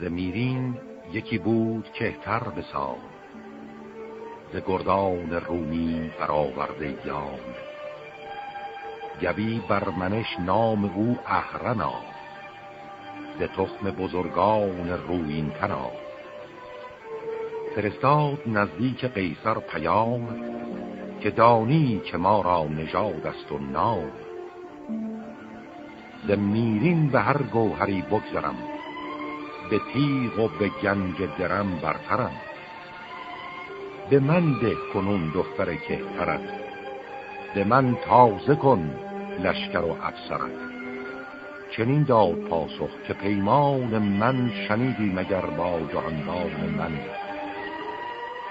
ز میرین یکی بود کهتر بساد ز گردان رومی برآورده یاد گوی برمنش نام او اهرنا ز تخم بزرگان روین تنا فرستاد نزدیک قیصر پیام که دانی که ما را نژاد است و نام ز میرین به هر گوهری بگذرم به تیغ و به گنج درم برترم. به من ده کنون دختر کهترت. به من تازه کن لشکر و افسرت. چنین داد پاسخ که پیمان من شنیدی مگر با جهاندان من.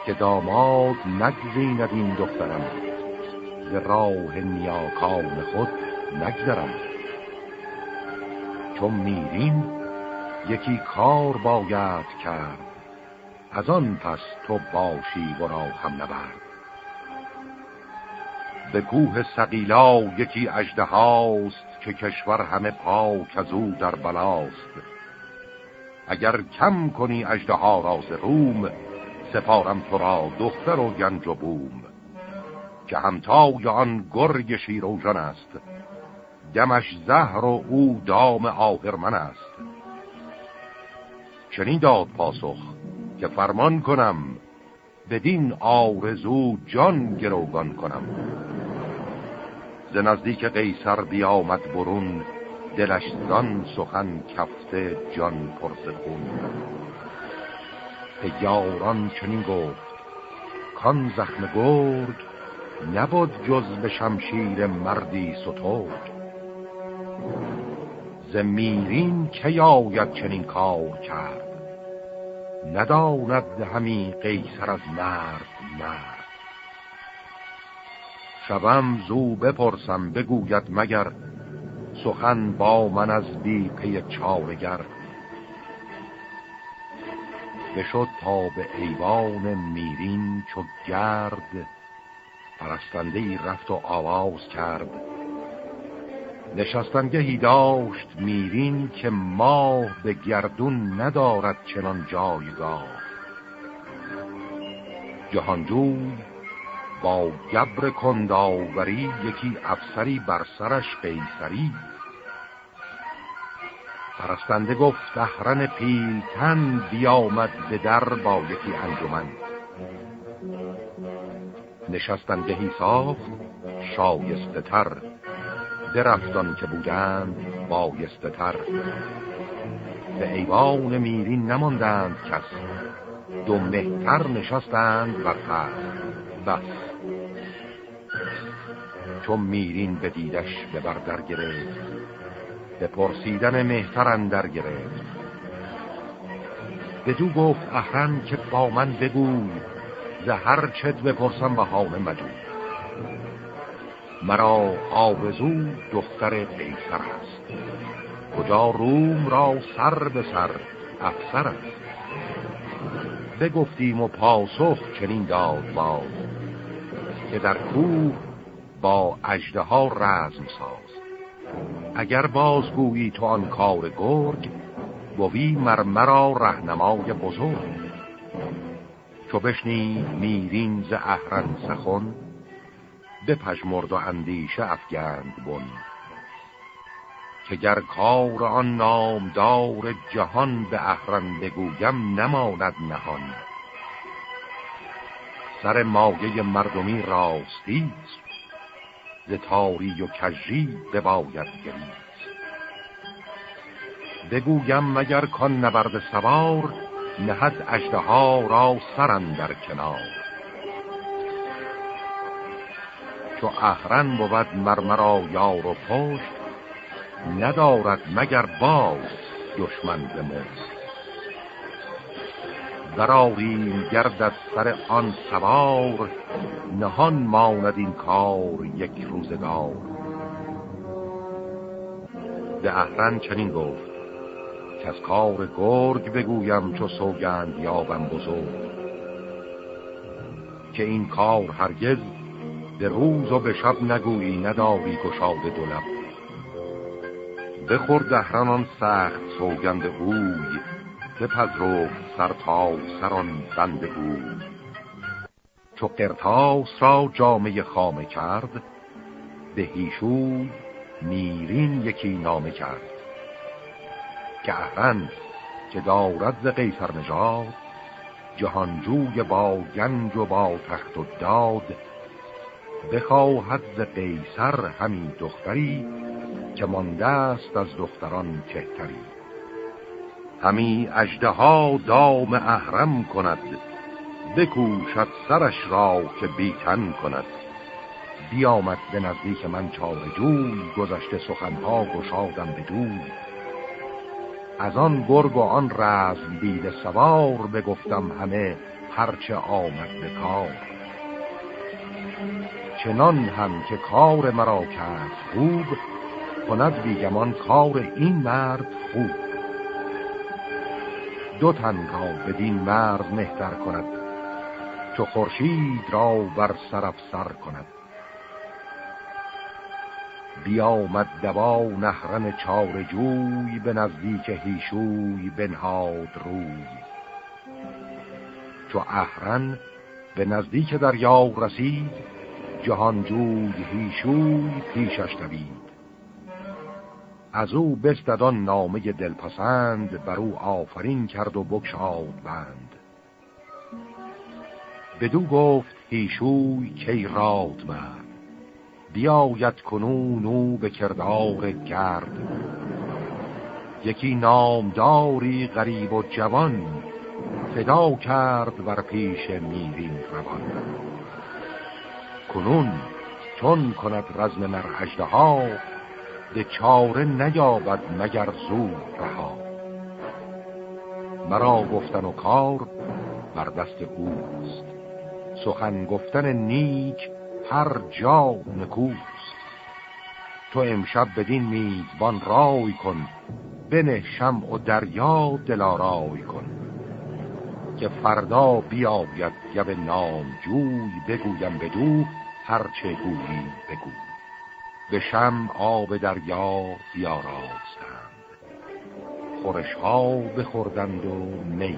که داماد نگزیند این دخترم. ز راه نیاکان خود نگذرم. چون میرین یکی کار باید کرد. از آن پس تو باشی و را هم نبرد. به کوه سقیلا یکی اجده هاست که کشور همه پاک از او در بلاست. اگر کم کنی اجده ها راز روم سپارم تو را دختر و گنج و بوم. که همتای آن گرگ شیروژن است. دمش زهر و او دام آهرمن است. چنین داد پاسخ که فرمان کنم بدین آرزو جان گروگان کنم. ز نزدیک قیصر بیامد برون دلش زان سخن کفته جان پرس خون به یاران چنین گفت کان زخم گرد نبود جز به شمشیر مردی ستود ز میرین که آید چنین کار کرد؟ نداند همی قیصر از مرد مرد. شبم زو بپرسم بگوید مگر سخن با من از بی پی چارگر؟ بشد تا به ایوان میرین چو گرد پرستنده رفت و آواز کرد. نشستنگهی داشت میرین که ماه به گردون ندارد چنان جایگاه. جهانجوی با گبر کنداوری یکی افسری بر سرش قیصری. پرستنده گفت احرن پیلتن بیامد به در با یکی انجمن. نشستنگهی ساخت شایسته تر درفتان که بودند بایسته تر. به ایوان میرین نماندند کس. دو مهتر نشستند بر بس. چون میرین به دیدش به بردر گرفت به پرسیدن مهتر اندر گرفت. به دو گفت که با من بگوی زهر چت بپرسم بهانه مجوی. مرا آبزو دختر قیصر است. کجا روم را سر به سر افسر است. بگفتیم و پاسخ چنین داد باز که در کوه با اجده ها رزم ساز. اگر بازگویی تو آن کار گرگ بوی مرمرا رهنمای بزرگ. چو بشنی میرین ز اهرن سخن بپژمرد و اندیشه افگند بن که گر کار آن نامدار جهان به اهرن بگویم نماند نهان. سر مایه مردمی راستیست ز تاری و کجی بباید گریست. بگویم مگر کن نبرد سوار نهد اجده ها را سرن در کنار. چو اهرن بود مرمرا یار و پشت ندارد مگر باز دشمن بمست دراریم گرد سر آن سوار نهان ماند این کار یک روزگار. به اهرن چنین گفت که از کار گرگ بگویم چو سوگند یابم بزرگ. که این کار هرگز به روز و به شب نگویی نداری گشاد دو به بخور دهران سخت سوگند اوی بپذرو سر تا سران بند بود چو قرتاس را جامعه خامه کرد به هیشوی نیرین یکی نامه کرد. که اهرن که دارد ز قیصر نژاد جهانجوی با گنج و با تخت و داد بخواهد ز قیصر همین دختری که مانده است از دختران کهتری همی اجده ها دام احرم کند بکوشد سرش را که بیتن کند. بیامد به نزدیک من چاره جوی گذشته سخنها گشادم به دوی. از آن گرگ و آن رزم بید سوار بگفتم همه هرچه آمد به کار. چنان هم که کار مرا کرد خوب کند بیگمان کار این مرد خوب. دو تن را بدین مرد مهتر کند چو خورشید را بر سر سر کند. بیامد دوا نهرن چار جوی به نزدیک هیشوی بنهاد روی. چو اهرن به نزدیک دریا رسید جهانجوی هیشوی پیشش دوید. از او بستدان نامه دلپسند بر او آفرین کرد و بکشاد بند. بدو گفت هیشوی کی راد مرد بیاید کنون او به کردار گرد. یکی نامداری غریب و جوان فدا کرد بر پیش میرین روان. کنون چون کند رزم مر ها به چاره نیابد مگر زود رها. مرا گفتن و کار بر دست اوست. سخن گفتن نیک هر جا نکوست. تو امشب بدین میزبان رای کن بنه شم و دریا دلارای کن. که فردا بیاید گب نام جوی بگویم بدو هرچه گویی بگو. به شم آب دریا بیاراستند. خورش ها بخوردند و می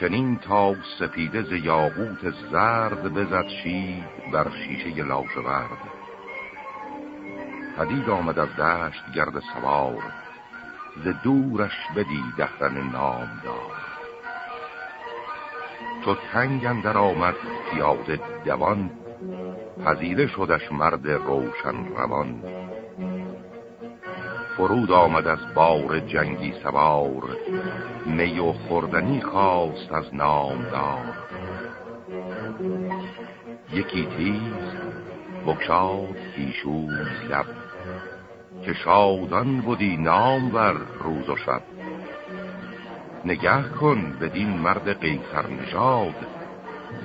چنین تا سپیده ز یاقوت زرد بزد شید بر شیشه لاژورد پدید آمد از دشت گرد سوار ز دورش بدید دختن نام دار تو تنگ در آمد پیاده دوان پذیره شدش مرد روشن روان. فرود آمد از بار جنگی سوار. می و خوردنی خواست از نامدار یکی تیز بکشاد پیشوز لب که شادان بودی نام بر روز و شب. نگه کن بدین مرد قیصر نژاد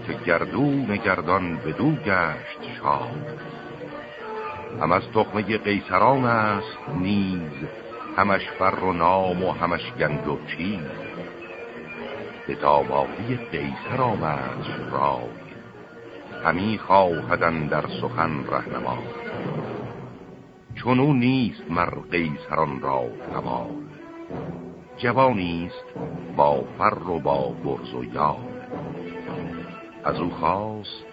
که گردون گردان بدو گشت شاد. هم از تخمه قیصران است نیز همش فر و نام و همش گند و چیز. به دامادی قیصر آمد رای همی خواهدن در سخن رهنما. چون نیست مر قیصران را کمال جوانیست با فر و با برز و یال از او خواست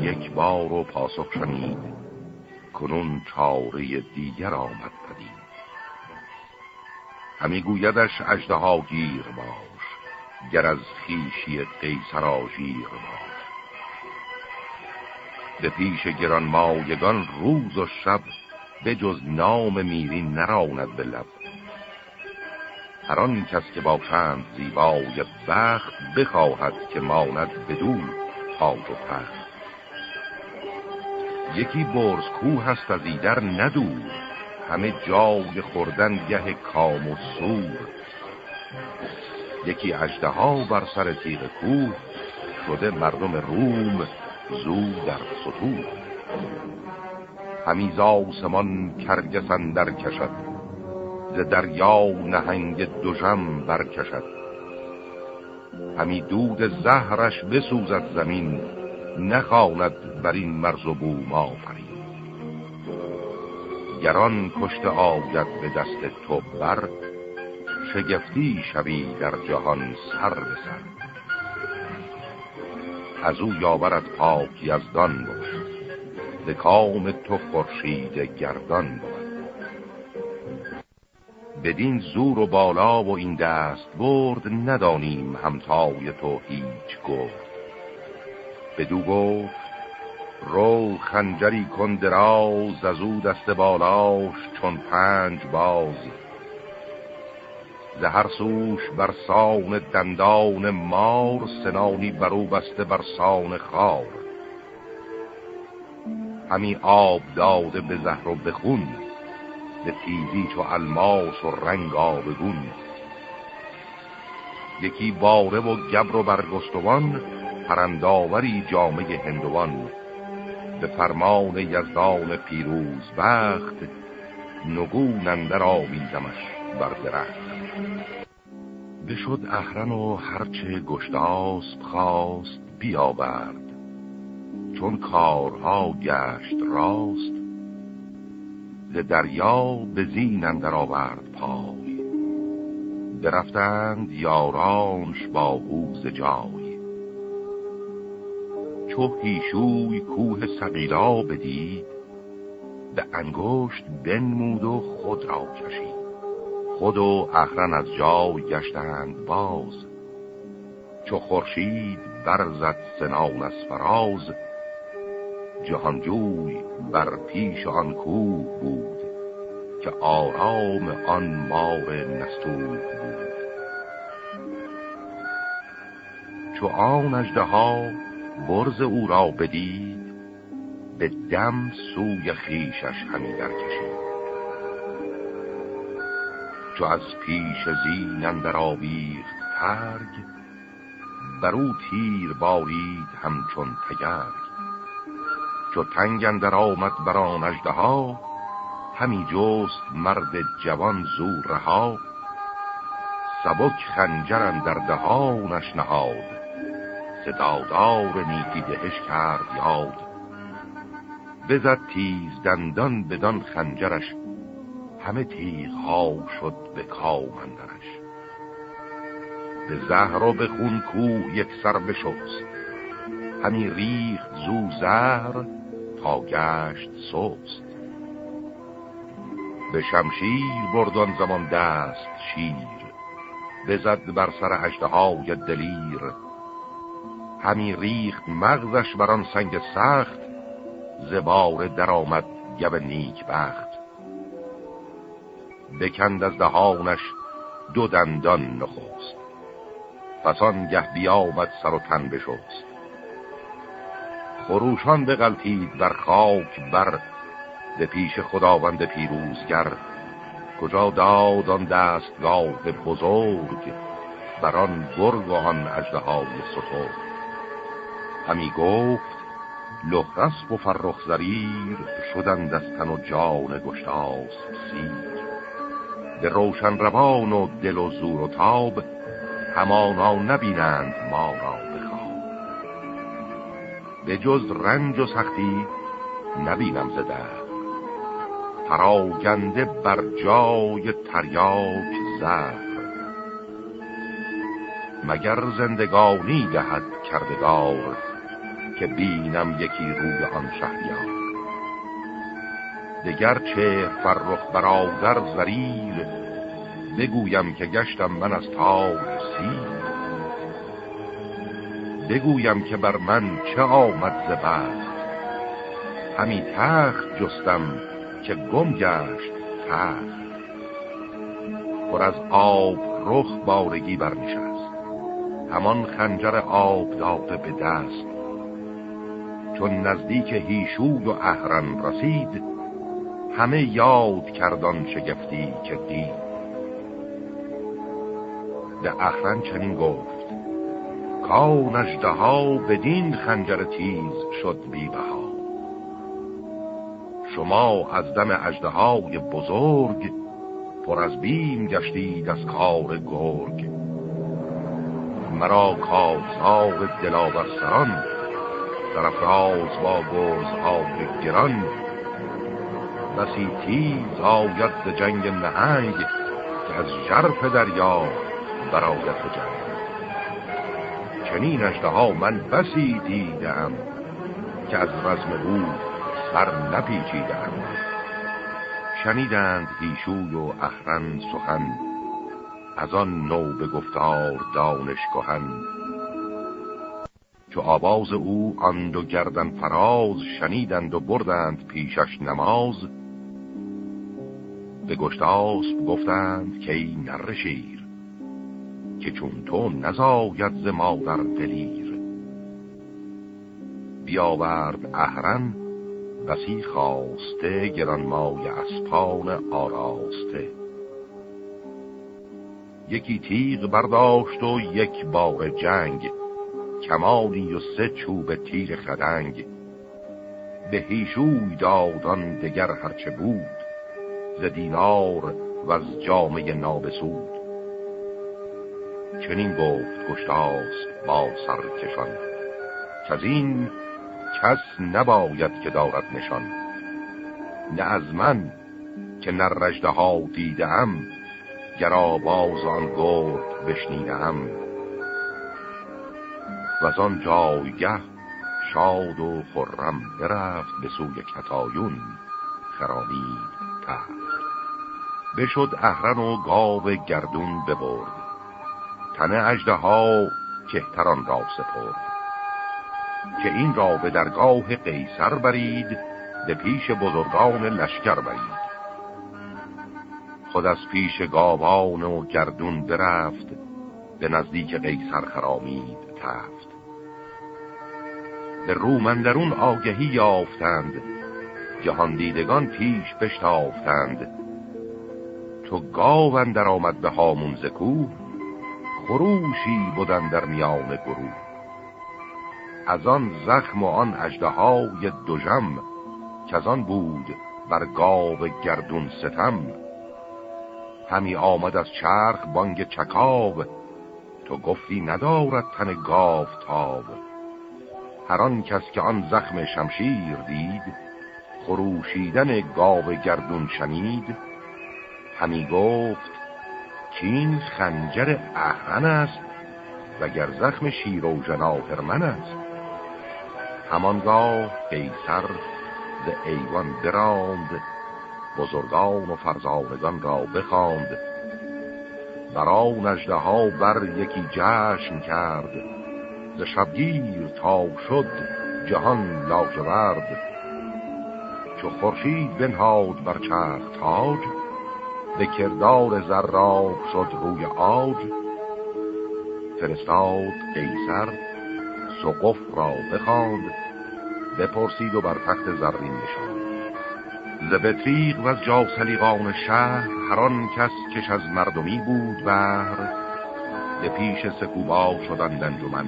یک بار و پاسخ شنید کنون چاره دیگر آمد پدید. همی گویدش اجده گیر باش گر از خیشی قیصر آژیر باش. به پیش گران مایگان روز و شب به جز نام میرین نراند به لب. هر آن کس که باشند زیبای بخت بخواهد که ماند بدون تاج و تخت یکی برز کوه هست از ایدر ندور همه جای خوردن گه کام و سور. یکی اجده بر سر تیغ کوه شده مردم روم زود در سطور همیز آسمان کرگسن در کشد ز دریا نهنگ دوژم برکشد. همی دود زهرش بسوزد زمین نخواند بر این مرز و بوم آفرین. گران کشت آید به دست تو بر شگفتی شوی در جهان سر به سر. از او یاورت پاک یزدان بود به کام تو خورشید گردان بود بدین زور و بالا و این دست برد ندانیم همتای تو هیچ گفت بدو گفت رو خنجری کن دراز از او دست بالاش چون پنج باز. زهر سوش بر سان دندان مار سنانی برو بسته بر سان خار. همی آب داده به زهر و به خون به تیزی چو الماس و رنگ آبگون. یکی باره و گبر و برگستوان پرنداوری جامعه هندوان. به فرمان یزدان پیروز بخت نگون اندر آویزمش بر درخت. بشد اهرن و هرچه گشتاست خواست بیاورد. چون کارها گشت راست ز دریا به زین اندر آورد پای. برفتند یارانش با او جای. چو هیشوی کوه سقیلا بدید به انگشت بنمود و خود را کشید. خود و اهرن از جای گشتند باز. چو خورشید برزد سنان از فراز جهانجوی بر پیش آن کوه بود که آرام آن مار نستوه بود. چو آن اجده ها برز او را بدید به دم سوی خیشش همی در کشید چو از پیش زین اندر آویخت ترگ بر او تیر بارید همچون تگرگ چو تنگ اندر آمد بر آن ها همی جست مرد جوان زور رها. سبک خنجر در دهانش نهاد. صدادار نیکی دهش کرد یاد. بزد تیز دندان بدان خنجرش. همه تیغ ها شد به کامندرش به زهر و به خون کو یک سر بشست. همی ریخت زو زهر تا گشت سوست به شمشیر بردان زمان دست شیر بزد بر سر هشته های دلیر. همی ریخت مغزش بران سنگ سخت زبار درآمد گب نیک بخت. بکند از دهانش دو دندان نخوست پس گه بیامد سر و تن بشوست خروشان بغلطید بر خاک بر به پیش خداوند پیروزگر. کجا داد آن دستگاه بزرگ بر آن گرگ و آن اجده های سطور همی گفت لخرسب و فرخ زریر شدن دستن و جان گشتاس سیر. به روشن روان و دل و زور و تاب همانا نبینند ما را. به جز رنج و سختی نبینم زده پراگنده بر جای تریاک زهر. مگر زندگانی دهد کردگار که بینم یکی روی آن شهریار؟ دگر چه فرخ برادر زریر بگویم که گشتم من از تاج سیر. بگویم که بر من چه آمد ز همی تخت جستم که گم گشت تخت. پر از آب رخ بارگی برنشست. همان خنجر آب داده به دست. چون نزدیک هیشود و اهرن رسید همه یاد کردان شگفتی که دید. به اهرن چنین گفت. کان اجده ها بدین خنجر تیز شد بیبها شما از دم اجده های بزرگ پر از بیم گشتید از کار گرگ. مرا کازار دلاور سران در افراز با گرز های گران. بسی تیز آید جنگ نهنگ که از جرف دریا برایت جنگ. چنین ها من بسی دیدم که از رزم او سر نپیچیدم. شنیدند هیشوی و اهرن سخن از آن نو به گفتار دانش کهن. چو آواز او آن دو گردن فراز شنیدند و بردند پیشش نماز. به گشتاسب گفتند که ای نر شیر که چون تو نزاید ز مادر دلیر. بیاورد اهرن بسی خواسته گرانمای اسپان آراسته. یکی تیغ برداشت و یک بار جنگ کمانی و سه چوب تیر خدنگ. به هیشوی دادان دگر هرچه بود ز دینار و از جامعه نابسود. چنین گفت گشتاس با سرکشان که از این کس نباید که دارد نشان. نه از من که نرجده ها دیدم گرا باز آن گرد بشنیدم. و از آن جایگه شاد و خرم برفت به سوی کتایون خرامید تحت بشد اهرن و گاو گردون ببرد. تن اجده ها کهتران را سپرد که این را به درگاه قیصر برید به پیش بزرگان لشکر برید. خود از پیش گاوان و گردون برفت به نزدیک قیصر خرامید تفت. به رومندرون آگهی یافتند جهان دیدگان پیش بشتافتند. تو گاون در آمد به هامون زکو خروشی بودن در میان گروه. از آن زخم و آن اجده های دوژم که از آن بود بر گاو گردون ستم. همی آمد از چرخ بانگ چکاو تو گفتی ندارد تن گاو تاب هر کس که آن زخم شمشیر دید خروشیدن گاو گردون شنید. همی گفت کین خنجر اهرن است وگر زخم شیر و جناهرمن است. همانگاه قیصر ز ایوان براند بزرگان و فرزانگان را بخواند. برا نجده ها بر یکی جشن کرد ز شبگیر تا شد جهان لاجورد. چو خورشید بنهاد بر چرخ تاج به کردار زراب شد روی آج فرستاد قیصر سقف را بخواند بپرسید و بر تخت زرین نشاند. ز بطریق و از جاسلیقان شهر هران کس کش از مردمی بود بر به پیش سکوبا شدند انجمن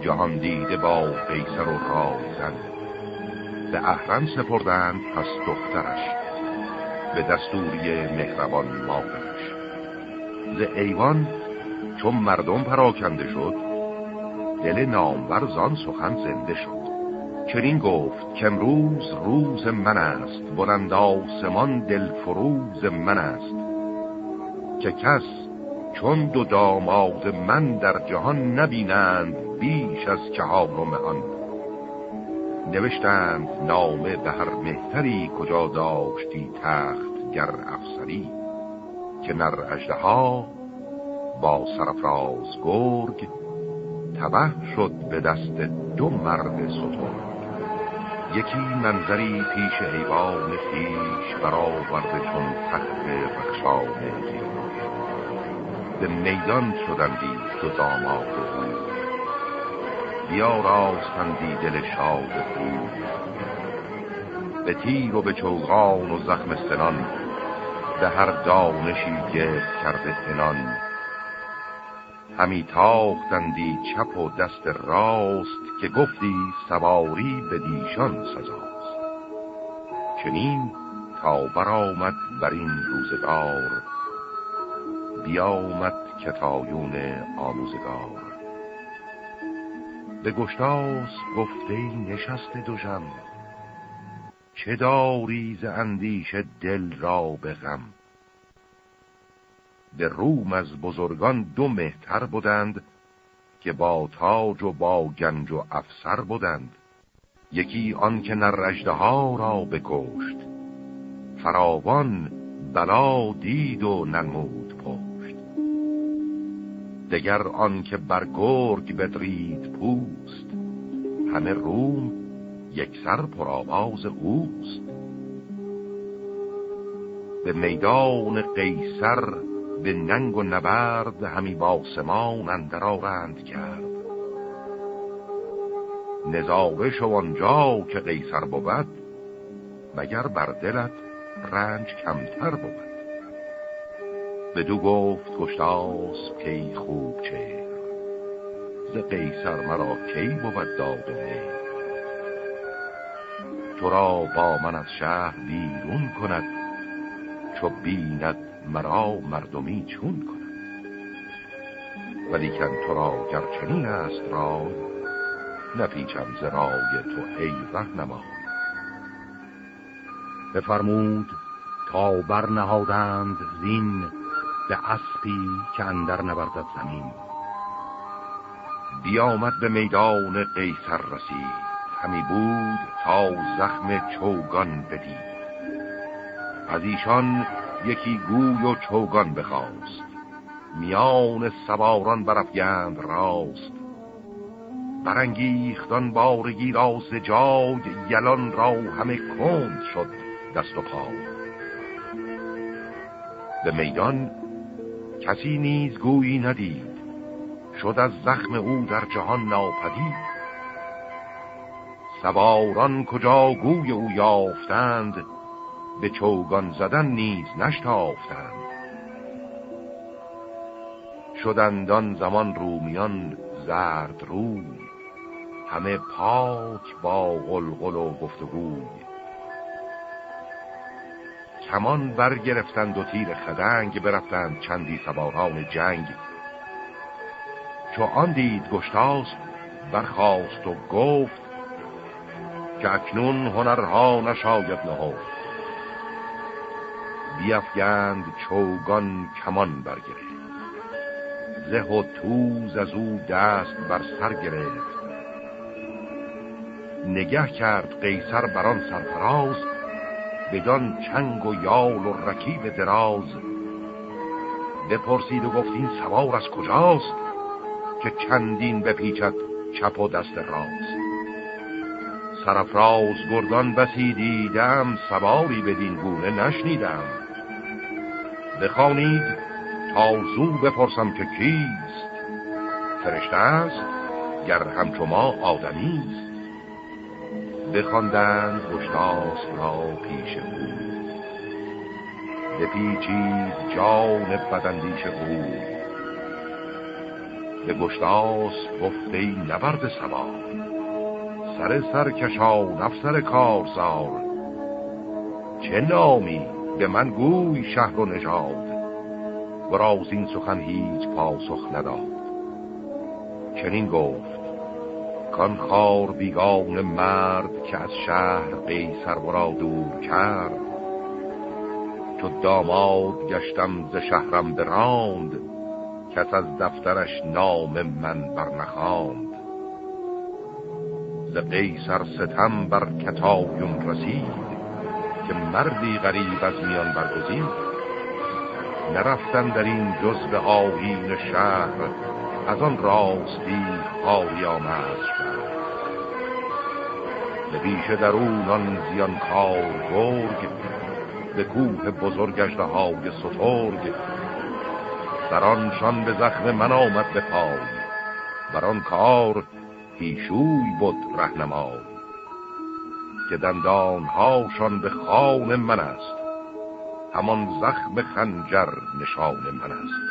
جهان دیده با قیصر و رایزن به اهرم سپردند پس دخترش. به دستوری مهربان مادرش ز ایوان چون مردم پراکنده شد دل نامور زان سخن زنده شد. چنین گفت که امروز روز من است بلند آسمان دلفروز من است. که کس چون دو داماد من در جهان نبینند بیش از چهارم آن. نوشتند نامه به هر مهتری کجا داشتی تخت. گر افسری که نر با سرفراز گرگ تبه شد به دست دو مرد ستون یکی منظری پیش ایوان خیش برآورده چون تخت رخشانه به میدان شدندی دو داماد او بیا راستندی دل شاد او به تیر و به چوغان و زخم سنان به هر دانشی گرد کرده سنان همی تاختندی چپ و دست راست که گفتی سواری به دیشان سزاست. چنین تا برآمد بر این روزگار بیامد کتایون آموزگار. به گشتاس گفته نشست دوژم چه داری ز اندیش دل را به غم؟ به روم از بزرگان دو مهتر بودند که با تاج و با گنج و افسر بودند یکی آن که نرجده ها را بکشت. فراوان بلا دید و نمود پشت. دگر آن که بر گرگ بدرید پوست. همه روم یک سر پرآواز اوست. به میدان قیصر به ننگ و نبرد همی باسمان اندرارند کرد. نظاره شو آنجا که قیصر بود مگر بر دلت رنج کمتر بود؟ بدو گفت گشتاس کی خوب چه ز قیصر مرا کی بود داد تو را با من از شهر بیرون کند چو بیند مرا مردمی چون کند. ولیکن تو را گرچنین است رای نپیچم ز رای تو ای رهنمای بفرمود تا برنهادند زین به اسبی که اندر نوردد زمین. بیامد به میدان قیصر رسید. همی بود تا زخم چوگان بدید. از ایشان یکی گوی و چوگان بخواست. میان سواران برفگند راست. برانگیختان بارگی را جای یلان را همه کند شد دست و پا. به میدان کسی نیز گویی ندید. شد از زخم او در جهان ناپدید. سواران کجا گوی او یافتند به چوگان زدن نیز نشتافتند. شدندان زمان رومیان زرد روی همه پاک با غلغل و گفتگوی. کمان برگرفتند و تیر خدنگ برفتند چندی سواران جنگ. چو آن دید گشتاس برخواست و گفت که اکنون هنرها نشاید نهفت. بیافگند چوگان کمان برگرفت. زه و توز از او دست بر سر گرفت. نگه کرد قیصر بران سرفراز بدان چنگ و یال و رکیب دراز. بپرسید و گفت این سوار از کجاست که چندین بپیچد چپ و دست راست سرفراز گردان بسی دیدم سواری بدین گونه نشنیدم. بخوانید تا زو بپرسم که کیست. فرشته است گر همچو ما آدمی است. بخواندند گشتاس را پیش او. بپیچید جان بدندیش او. به گشتاس گفته نبرد سوار سر سرکشان افسر کارزار. چه نامی به من گوی شهر و نژاد؟ و این سخن هیچ پاسخ نداد. چنین گفت کان خار بیگان مرد که از شهر قیصر ورا دور کرد چو داماد گشتم ز شهرم براند کس از دفترش نام من برنخواند ز قیصر ستم بر کتایون رسید که مردی غریب از میان برگزید. نرفتن در این جز به آیین شهر از آن راستی خواهی آمد. به پیش درونان زیان کار گرگ به کوه بزرگ های سترگ. سرانشان به زخم من آمد به پای بران کار پیشوی بود رهنمای که دندانهاشان به خان من است. همان زخم خنجر نشان من است.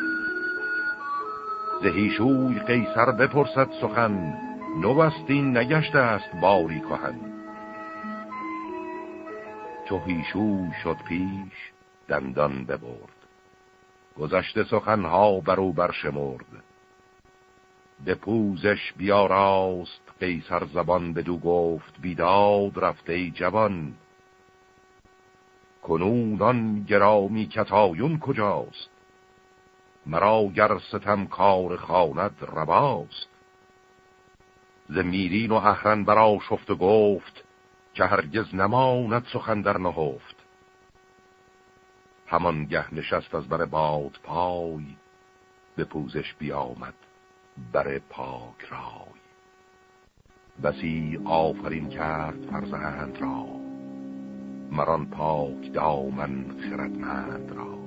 زهیشوی قیصر بپرسد سخن نوستین نگشته است باری کهن. چو هیشوی شد پیش دندان ببرد. گذشته سخنها برو برشمرد. به پوزش بیاراست قیصر زبان بدو گفت بیداد رفته جوان. کنون آن گرامی کتایون کجاست؟ مرا گر ستم کار خاند رواست. ز میرین و اهرن برا شفت گفت که هرگز نماند سخن در نهفت. همان گه نشست از بر باد پای به پوزش بیامد. بر پاک رای. بسی آفرین کرد فرزند را. مران پاک دامن خردمند را.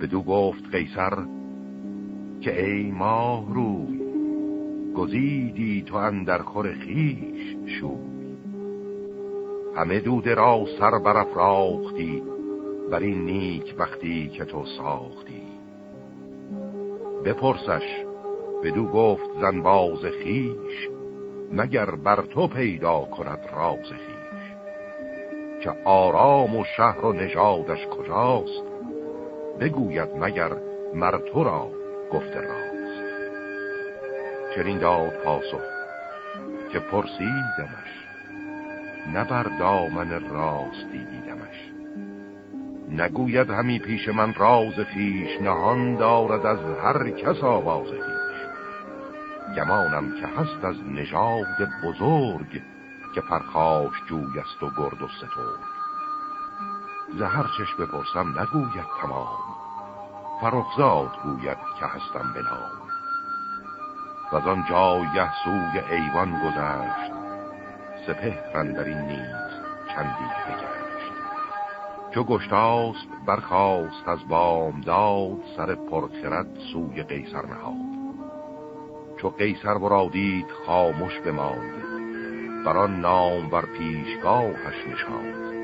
بدو گفت قیصر که ای ماه روی گزیدی تو اندر خور خیش شوی. همه دود را سر برافراختی بر این نیک وقتی که تو ساختی. بپرسش. بدو گفت زنباز خیش مگر بر تو پیدا کند راز خیش که آرام و شهر و نژادش کجاست بگوید مگر مر تو را گفته راست. چنین داد پاسخ که پرسیدمش نه بر دامن راستی دیدمش. نگوید همی پیش من راز فیش نهان دارد از هر کس آواز فیش گمانم که هست از نژاد بزرگ که پرخاش جوی است و گرد و ستور زهر چش بپرسم نگوید تمام. فرخزاد گوید که هستم بنام و از آن جایه سوی ایوان گذشت سپهرن در این نیز چندی بگشت. چو گشتاسب برخواست از بام داد سر پرخرد سوی قیصر نهاد. چو قیصر برادید خاموش بماند. بران نام بر پیشگاهش نشاند.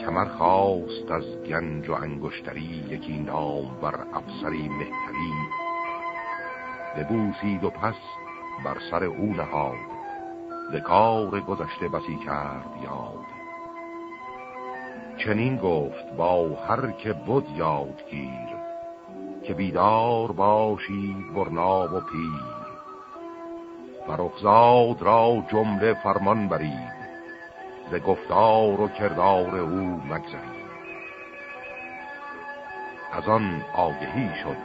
کمر خواست از گنج و انگشتری یکی نام بر افسری مهتری. ببوسید و پس بر سر او نهاد. ز کار گذشته بسی کرد یاد. چنین گفت با هر که بود یادگیر که بیدار باشی برناب و پیر. فرخزاد را جمله فرمان برید ز گفتار و کردار او مگذرید. از آن آگهی شد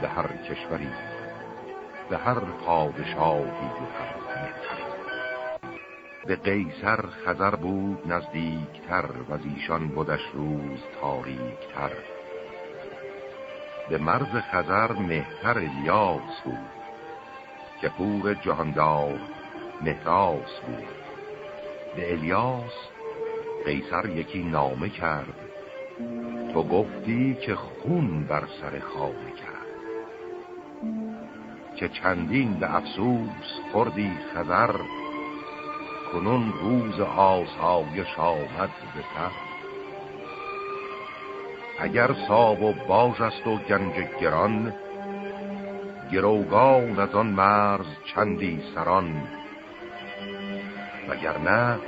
به هر کشوری به هر پادشاهی و هر به قیصر خزر بود نزدیکتر و ایشان بودش روز تاریکتر. به مرز خزر مهتر الیاس بود که پور جهاندار مهراس بود. به الیاس قیصر یکی نامه کرد تو گفتی که خون بر سر خامه کرد. که چندین به افسوس خوردی خزر کنون روز آسایش آمد به سر اگر ساب و باج است و گنج گران گروگان از آن مرز چندی سران. وگرنه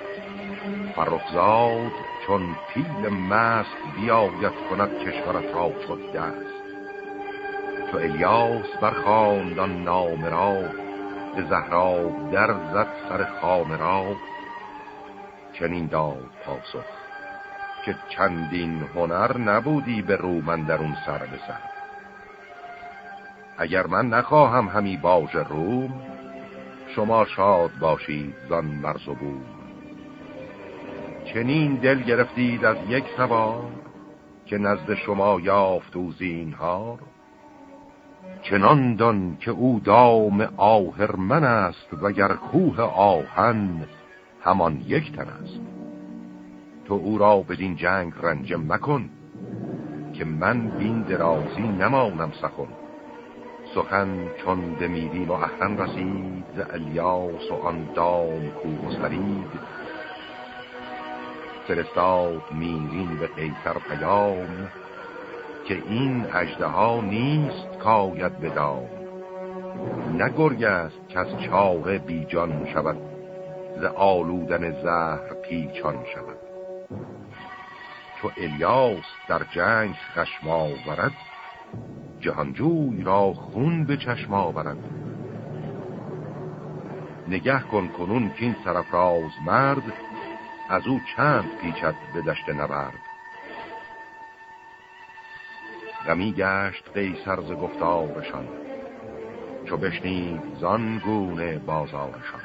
فرخزاد چون پیل مست بیاید کند کشورت را شد دست. تو الیاس برخاندان نام را به زهرا در زد سر خام را چنین داد پاسخ که چندین هنر نبودی به رومن در اون سر به اگر من نخواهم همی باج روم شما شاد باشید زان مرز و بود چنین دل گرفتید از یک سوار که نزد شما یافت او زینهار. چنان دان که او دام آهرمن است وگر کوه آهن همان یک تن است. تو او را بدین جنگ رنج مکن که من بین درازی نمانم سخن. سخن چون به میدین و احرن رسید ز الیاس و آن دام کو مسترید. فرستاد میرین به قیصر پیام که این اجده نیست کاید بدام نگرگ است که از چاره بیجان شود ز آلودن زهر پیچان شود. چو الیاس در جنگ خشم آورد جهانجوی را خون به چشم آورد. نگه کن کنون که این سرفراز مرد از او چند پیچد به دشت نبرد. غمی گشت قیصر ز گفتارشان. چو بشنید زان گونه بازارشان.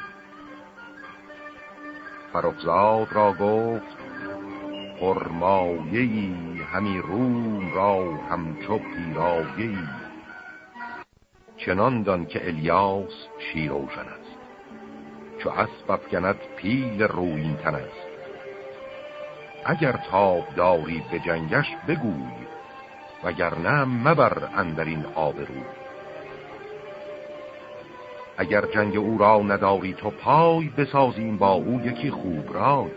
فرخزاد را گفت پرمایهی همی روم را همچو پیرایهی چنان دان که الیاس شیروژن است. چو اسب افگند پیل روین تن است. اگر تاب داری به جنگش بگوی وگرنه مبر اندرین آبرو. اگر جنگ او را نداری تو پای بسازیم با او یکی خوب رای.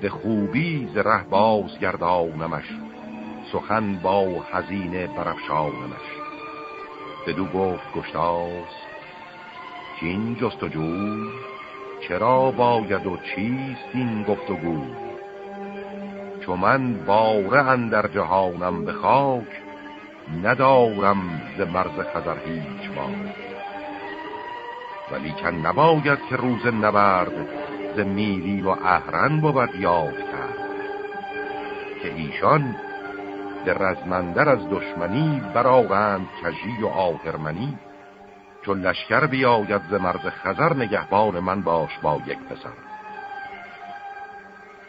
به خوبی ز ره باز گردانمش سخن با حزینه برفشانمش بدو گفت گشتاس چین جستجوی چرا باید و چیست این گفتگو؟ چو من باره اندر جهانم به خاک ندارم ز مرز خزر هیچ با ولی که نباید که روز نبرد ز میری و اهرن بود یاد کرد که ایشان در رزمندر از دشمنی برآورند کژی و آهرمنی. چون لشکر بیاید ز مرز خزر نگهبان من باش با یک پسر.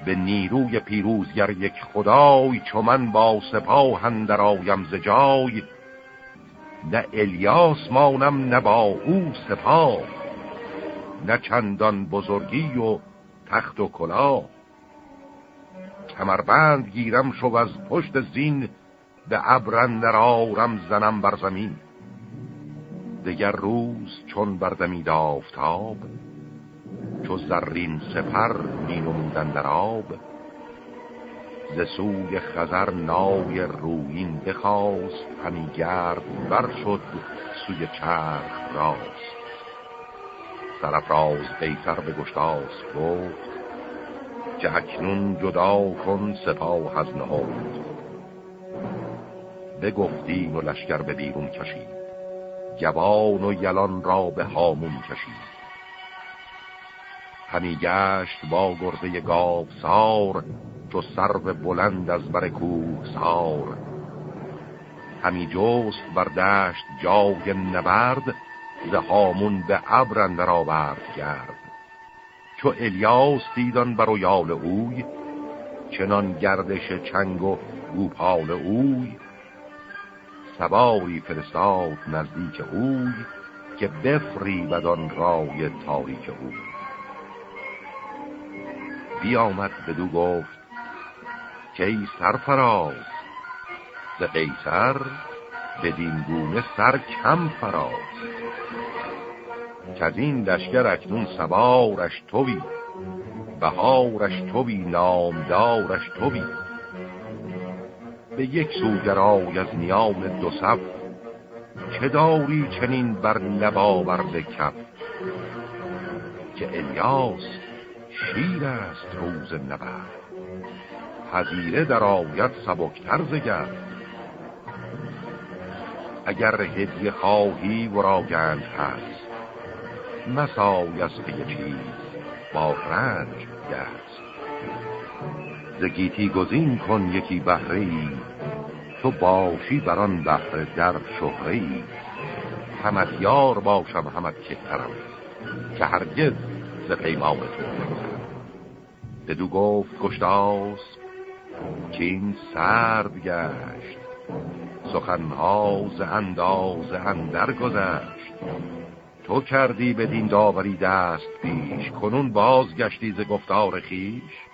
به نیروی پیروزگر یک خدای چو من با سپاه اندر آیم ز جای نه الیاس مانم نه با او سپاه نه چندان بزرگی و تخت و کلاه. کمربند گیرم شو از پشت زین به ابرندر آرم زنم بر زمین. دگر روز چون بردمید آفتاب چو زرین سپر می نمودن در آب ز سوی خزر نای روین بخواست همی گرد بر شد سوی چرخ راست. سرفراز بیتر به گشتاس گفت که اکنون جدا کن سپاه از نهاد. بگفتین و لشکر به بیرون کشید جوان و یلان را به هامون کشید. همی گشت با گرزه گاو سار چو سرو بلند از بر کوه سار همی جست بر دشت جای نبرد ز هامون به ابر اندر آورد گرد. چو الیاس دیدان بر یال اوی چنان گردش چنگ و گوپال اوی. سواری فرستاد نزدیک اوی که بفری بدان رای تاریک اوی. بیامد بدو گفت که ای سرفراز ز قیصر بدین گونه سر کم فراز. که این لشکر اکنون سوارش توی بهارش توی نامدارش توی. به یک سوگرای از نیام دو صف چه داری چنین بر لب به کف؟ که الیاس شیر است روز نبرد. حزیره در آید سبکتر زگر اگر هدیه خواهی و گند هست مسای از چیز با رنج گست زگیتی گزین کن یکی بهره تو باشی بران بهره در شهره ای همت یار باشم همت کهترم که هرگز ز پیمان تو بدو گفت گشتاس که این سرد گشت سخنها ز انداز اندر گذشت. تو کردی به دین داوری دست پیش کنون بازگشتی ز گفتار خیش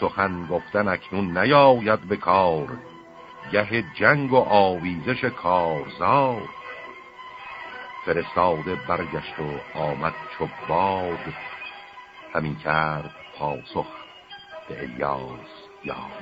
سخن گفتن اکنون نیاید به کار گه جنگ و آویزش کارزار. فرستاده برگشت و آمد چو باد. همین کرد پاسخ به الیاس یاد